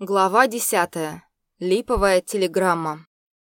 Глава 10. Липовая телеграмма.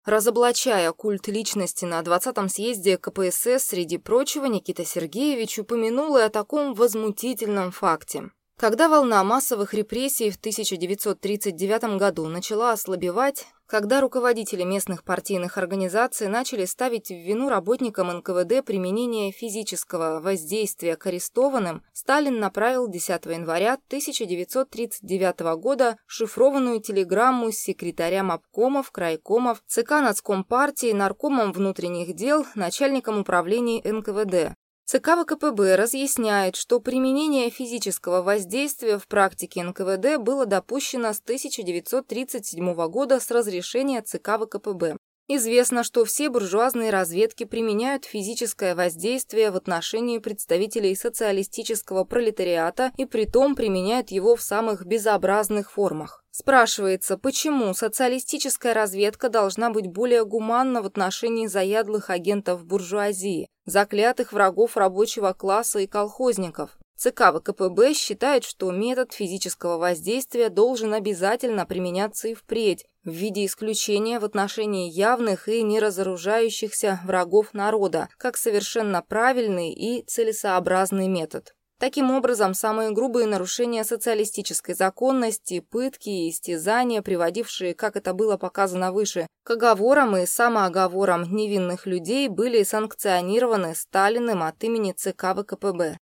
Разоблачая культ личности на 20-м съезде КПСС, среди прочего, Никита Сергеевич упомянул и о таком возмутительном факте. Когда волна массовых репрессий в 1939 году начала ослабевать, когда руководители местных партийных организаций начали ставить в вину работникам НКВД применение физического воздействия к арестованным, Сталин направил 10 января 1939 года шифрованную телеграмму с секретарям обкомов, крайкомов, ЦК Нацком партии, наркомом внутренних дел, начальником управления НКВД ЦК ВКПБ разъясняет, что применение физического воздействия в практике НКВД было допущено с 1937 года с разрешения ЦК ВКПБ. Известно, что все буржуазные разведки применяют физическое воздействие в отношении представителей социалистического пролетариата и притом применяют его в самых безобразных формах. Спрашивается, почему социалистическая разведка должна быть более гуманна в отношении заядлых агентов буржуазии, заклятых врагов рабочего класса и колхозников? ЦК ВКПБ считает, что метод физического воздействия должен обязательно применяться и впредь, в виде исключения в отношении явных и неразоружающихся врагов народа, как совершенно правильный и целесообразный метод. Таким образом, самые грубые нарушения социалистической законности, пытки и истязания, приводившие, как это было показано выше, к оговорам и самооговорам невинных людей, были санкционированы Сталиным от имени ЦК ВКПБ.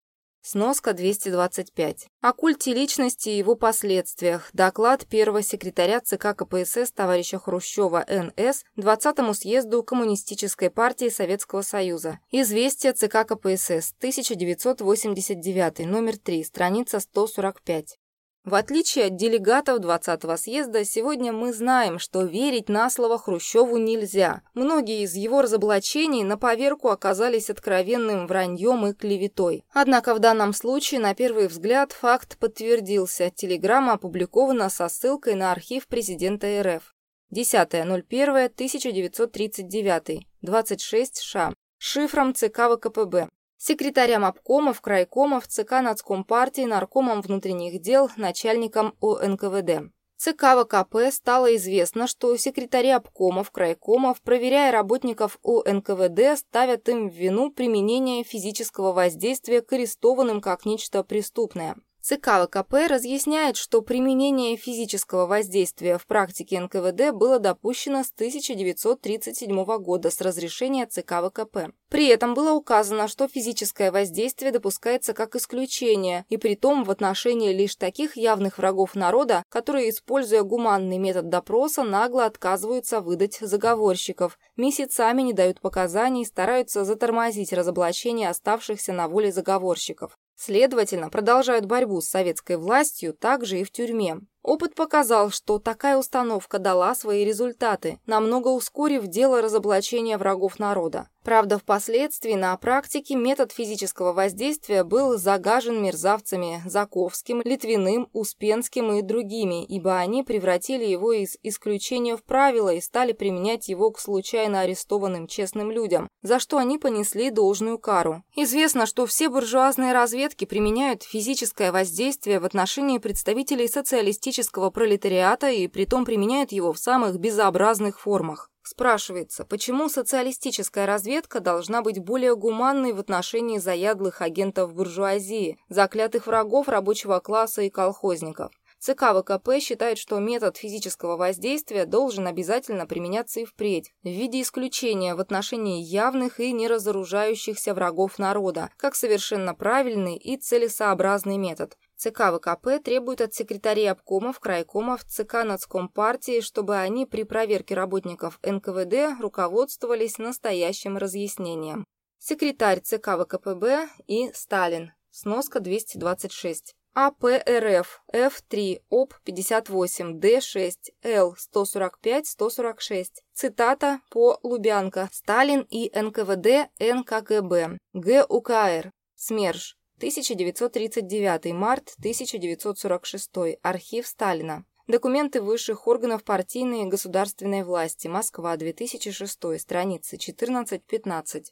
Сноска 225. О культе личности и его последствиях. Доклад первого секретаря ЦК КПСС товарища Хрущева НС 20-му съезду Коммунистической партии Советского Союза. Известие ЦК КПСС, 1989, номер 3, страница 145. В отличие от делегатов 20-го съезда, сегодня мы знаем, что верить на слово Хрущеву нельзя. Многие из его разоблачений на поверку оказались откровенным враньем и клеветой. Однако в данном случае, на первый взгляд, факт подтвердился. Телеграмма опубликована со ссылкой на архив президента РФ. 10.01.1939, 26 ША. Шифром ЦК ВКПБ секретарям обкомов, крайкомов, ЦК Нацком партии, наркомом внутренних дел, начальником ОНКВД. ЦК ВКП стало известно, что секретари обкомов, крайкомов, проверяя работников ОНКВД, ставят им в вину применение физического воздействия к арестованным как нечто преступное. ЦК ВКП разъясняет, что применение физического воздействия в практике НКВД было допущено с 1937 года с разрешения ЦК ВКП. При этом было указано, что физическое воздействие допускается как исключение, и при том в отношении лишь таких явных врагов народа, которые, используя гуманный метод допроса, нагло отказываются выдать заговорщиков, месяцами не дают показаний и стараются затормозить разоблачение оставшихся на воле заговорщиков. Следовательно, продолжают борьбу с советской властью также и в тюрьме. Опыт показал, что такая установка дала свои результаты, намного ускорив дело разоблачения врагов народа. Правда, впоследствии на практике метод физического воздействия был загажен мерзавцами Заковским, Литвиным, Успенским и другими, ибо они превратили его из исключения в правило и стали применять его к случайно арестованным честным людям, за что они понесли должную кару. Известно, что все буржуазные разведки применяют физическое воздействие в отношении представителей социалистических коммунистического пролетариата и притом применяют его в самых безобразных формах. Спрашивается, почему социалистическая разведка должна быть более гуманной в отношении заядлых агентов буржуазии, заклятых врагов рабочего класса и колхозников? ЦК ВКП считает, что метод физического воздействия должен обязательно применяться и впредь, в виде исключения в отношении явных и неразоружающихся врагов народа, как совершенно правильный и целесообразный метод. ЦК ВКП требует от секретарей обкомов, крайкомов, ЦК Нацком партии, чтобы они при проверке работников НКВД руководствовались настоящим разъяснением. Секретарь ЦК ВКПБ и Сталин. Сноска 226. АПРФ Ф3 ОП 58 Д6 Л 145 146. Цитата по Лубянка. Сталин и НКВД НКГБ. ГУКР. СМЕРШ. 1939 март 1946 архив Сталина. Документы высших органов партийной и государственной власти. Москва, 2006, страницы 14-15.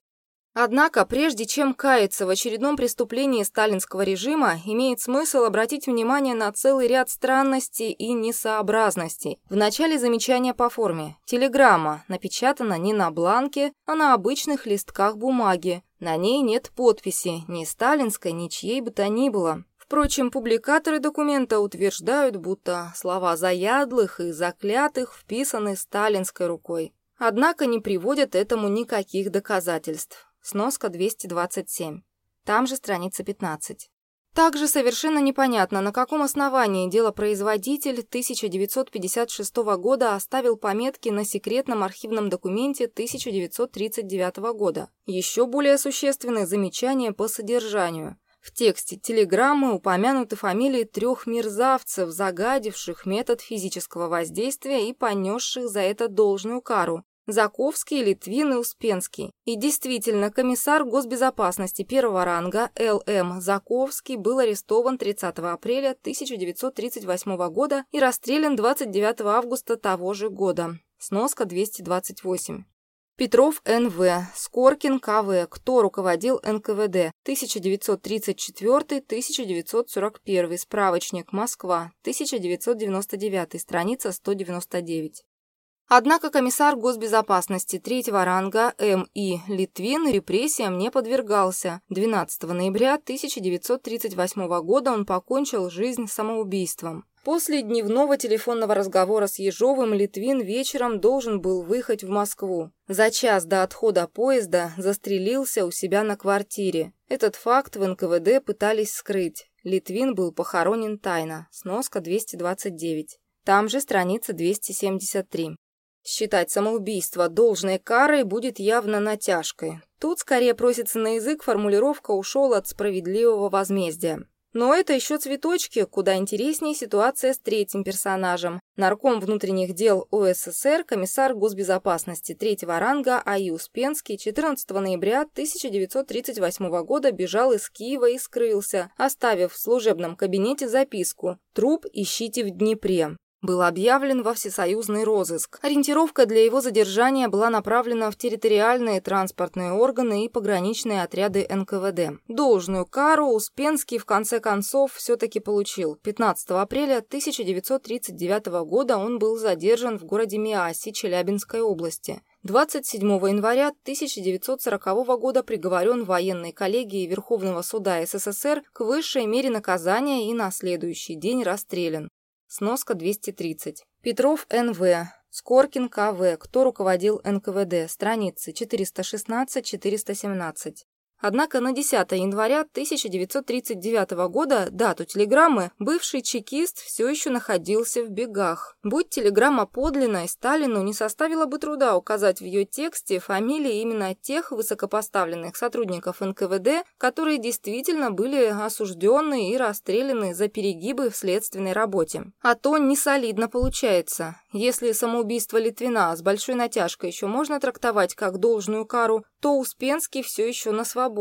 Однако, прежде чем каяться в очередном преступлении сталинского режима, имеет смысл обратить внимание на целый ряд странностей и несообразностей. В начале замечания по форме. Телеграмма напечатана не на бланке, а на обычных листках бумаги. На ней нет подписи, ни сталинской, ни чьей бы то ни было. Впрочем, публикаторы документа утверждают, будто слова заядлых и заклятых вписаны сталинской рукой. Однако не приводят этому никаких доказательств. Сноска 227. Там же страница 15. Также совершенно непонятно, на каком основании делопроизводитель 1956 года оставил пометки на секретном архивном документе 1939 года. Еще более существенные замечания по содержанию. В тексте телеграммы упомянуты фамилии трех мерзавцев, загадивших метод физического воздействия и понесших за это должную кару. Заковский, Литвин и Успенский. И действительно, комиссар госбезопасности первого ранга Л.М. Заковский был арестован 30 апреля 1938 года и расстрелян 29 августа того же года. Сноска 228. Петров Н.В., Скоркин К.В., кто руководил НКВД, 1934-1941, справочник, Москва, 1999, страница 199. Однако комиссар госбезопасности третьего ранга М.И. Литвин репрессиям не подвергался. 12 ноября 1938 года он покончил жизнь самоубийством. После дневного телефонного разговора с Ежовым Литвин вечером должен был выехать в Москву. За час до отхода поезда застрелился у себя на квартире. Этот факт в НКВД пытались скрыть. Литвин был похоронен тайно. Сноска 229. Там же страница 273. Считать самоубийство должной карой будет явно натяжкой. Тут скорее просится на язык формулировка «ушел от справедливого возмездия». Но это еще цветочки, куда интереснее ситуация с третьим персонажем. Нарком внутренних дел ОССР, комиссар госбезопасности третьего ранга А.И. Успенский 14 ноября 1938 года бежал из Киева и скрылся, оставив в служебном кабинете записку «Труп ищите в Днепре» был объявлен во всесоюзный розыск. Ориентировка для его задержания была направлена в территориальные транспортные органы и пограничные отряды НКВД. Должную кару Успенский в конце концов все-таки получил. 15 апреля 1939 года он был задержан в городе Миаси Челябинской области. 27 января 1940 года приговорен военной коллегией Верховного суда СССР к высшей мере наказания и на следующий день расстрелян. Сноска 230. Петров Н.В. Скоркин К.В. Кто руководил НКВД? Страницы 416-417. Однако на 10 января 1939 года, дату телеграммы, бывший чекист все еще находился в бегах. Будь телеграмма подлинной, Сталину не составило бы труда указать в ее тексте фамилии именно тех высокопоставленных сотрудников НКВД, которые действительно были осуждены и расстреляны за перегибы в следственной работе. А то не солидно получается. Если самоубийство Литвина с большой натяжкой еще можно трактовать как должную кару, то Успенский все еще на свободе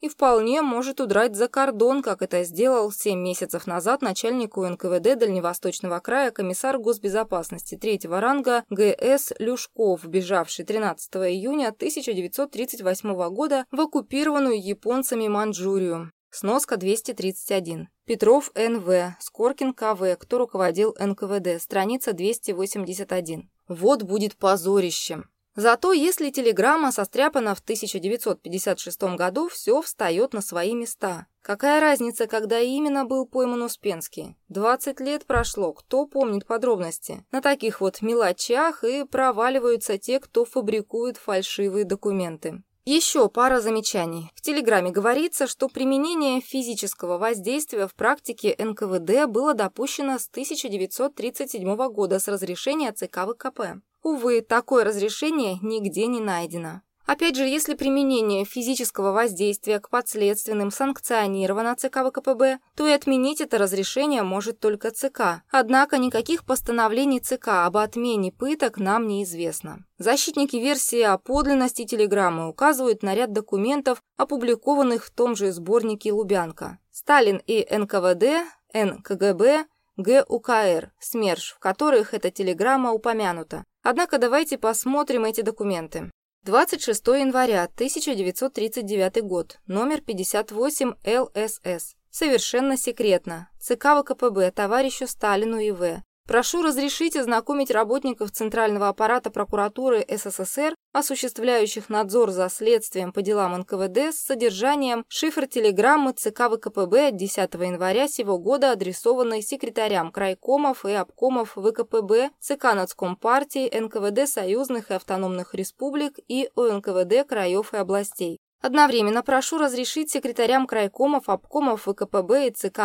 и вполне может удрать за кордон, как это сделал 7 месяцев назад начальнику НКВД Дальневосточного края комиссар госбезопасности третьего ранга Г.С. Люшков, бежавший 13 июня 1938 года в оккупированную японцами Манчжурию. Сноска 231. Петров Н.В. Скоркин К.В. Кто руководил НКВД. Страница 281. Вот будет позорищем. Зато если телеграмма состряпана в 1956 году, все встает на свои места. Какая разница, когда именно был пойман Успенский? 20 лет прошло, кто помнит подробности? На таких вот мелочах и проваливаются те, кто фабрикует фальшивые документы. Еще пара замечаний. В телеграмме говорится, что применение физического воздействия в практике НКВД было допущено с 1937 года с разрешения ЦК ВКП. Увы, такое разрешение нигде не найдено. Опять же, если применение физического воздействия к подследственным санкционировано ЦК ВКПБ, то и отменить это разрешение может только ЦК. Однако никаких постановлений ЦК об отмене пыток нам неизвестно. Защитники версии о подлинности телеграммы указывают на ряд документов, опубликованных в том же сборнике «Лубянка». Сталин и НКВД, НКГБ, ГУКР, СМЕРШ, в которых эта телеграмма упомянута. Однако давайте посмотрим эти документы. 26 января 1939 год, номер 58 ЛСС. Совершенно секретно. ЦК ВКПБ товарищу Сталину И.В. Прошу разрешить ознакомить работников Центрального аппарата прокуратуры СССР, осуществляющих надзор за следствием по делам НКВД с содержанием шифр телеграммы ЦК ВКПБ от 10 января сего года, адресованной секретарям крайкомов и обкомов ВКПБ, ЦК Нацком партии, НКВД союзных и автономных республик и ОНКВД краев и областей. Одновременно прошу разрешить секретарям крайкомов, обкомов ВКПБ и ЦК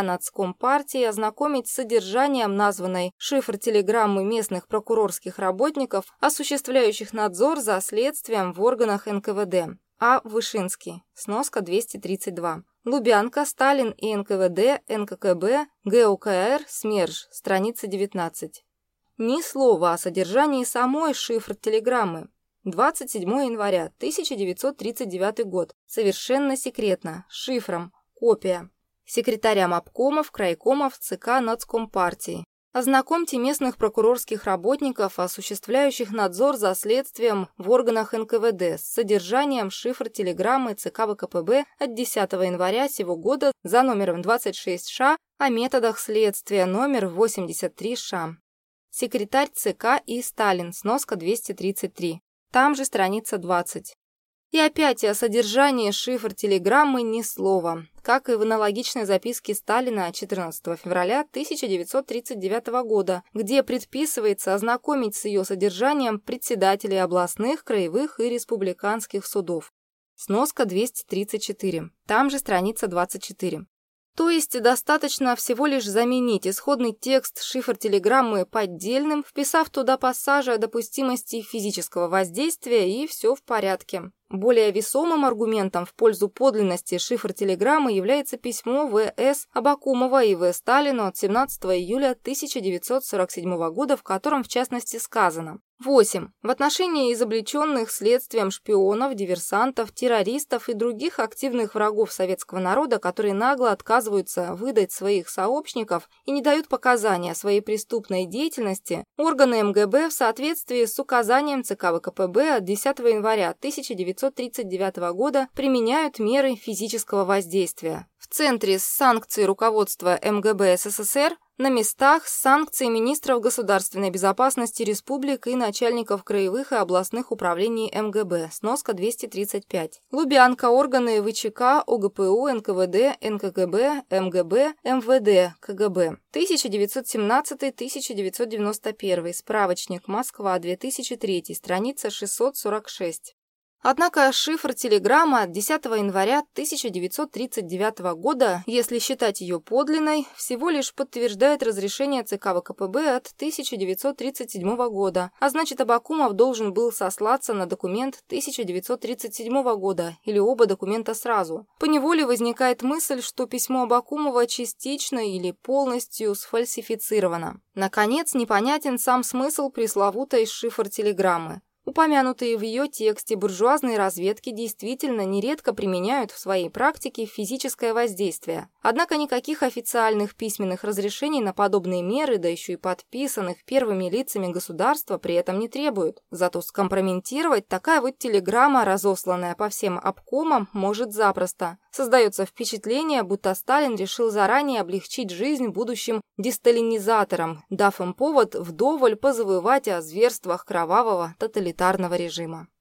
партии ознакомить с содержанием названной шифр телеграммы местных прокурорских работников, осуществляющих надзор за следствием в органах НКВД. А. Вышинский. Сноска 232. Лубянка, Сталин и НКВД, НККБ, ГУКР, СМЕРЖ. Страница 19. Ни слова о содержании самой шифр телеграммы. 27 января 1939 год. Совершенно секретно. Шифром. Копия. Секретарям обкомов, крайкомов, ЦК Нацкомпартии. Ознакомьте местных прокурорских работников, осуществляющих надзор за следствием в органах НКВД с содержанием шифр телеграммы ЦК ВКПБ от 10 января сего года за номером 26 ША о методах следствия номер 83 ША. Секретарь ЦК И. Сталин, сноска 233. Там же страница 20. И опять о содержании шифр телеграммы ни слова, как и в аналогичной записке Сталина 14 февраля 1939 года, где предписывается ознакомить с ее содержанием председателей областных, краевых и республиканских судов. Сноска 234. Там же страница 24. То есть достаточно всего лишь заменить исходный текст шифр-телеграммы поддельным, вписав туда пассажи о допустимости физического воздействия, и все в порядке. Более весомым аргументом в пользу подлинности шифр-телеграммы является письмо В.С. Абакумова и В. Сталину от 17 июля 1947 года, в котором в частности сказано 8. В отношении изобличенных следствием шпионов, диверсантов, террористов и других активных врагов советского народа, которые нагло отказываются выдать своих сообщников и не дают показания о своей преступной деятельности, органы МГБ в соответствии с указанием ЦК ВКПБ от 10 января 1939 года применяют меры физического воздействия. В центре санкций руководства МГБ СССР на местах с санкцией министров государственной безопасности республик и начальников краевых и областных управлений МГБ, сноска 235. Лубянка, органы ВЧК, ОГПУ, НКВД, НКГБ, МГБ, МВД, КГБ. 1917-1991, справочник, Москва, 2003, страница 646. Однако шифр телеграммы от 10 января 1939 года, если считать ее подлинной, всего лишь подтверждает разрешение ЦК ВКПБ от 1937 года, а значит Абакумов должен был сослаться на документ 1937 года или оба документа сразу. По неволе возникает мысль, что письмо Абакумова частично или полностью сфальсифицировано. Наконец, непонятен сам смысл пресловутой шифр телеграммы. Упомянутые в ее тексте буржуазные разведки действительно нередко применяют в своей практике физическое воздействие. Однако никаких официальных письменных разрешений на подобные меры, да еще и подписанных первыми лицами государства, при этом не требуют. Зато скомпрометировать такая вот телеграмма, разосланная по всем обкомам, может запросто. Создается впечатление, будто Сталин решил заранее облегчить жизнь будущим десталинизаторам, дав им повод вдоволь позавывать о зверствах кровавого тоталитарного режима.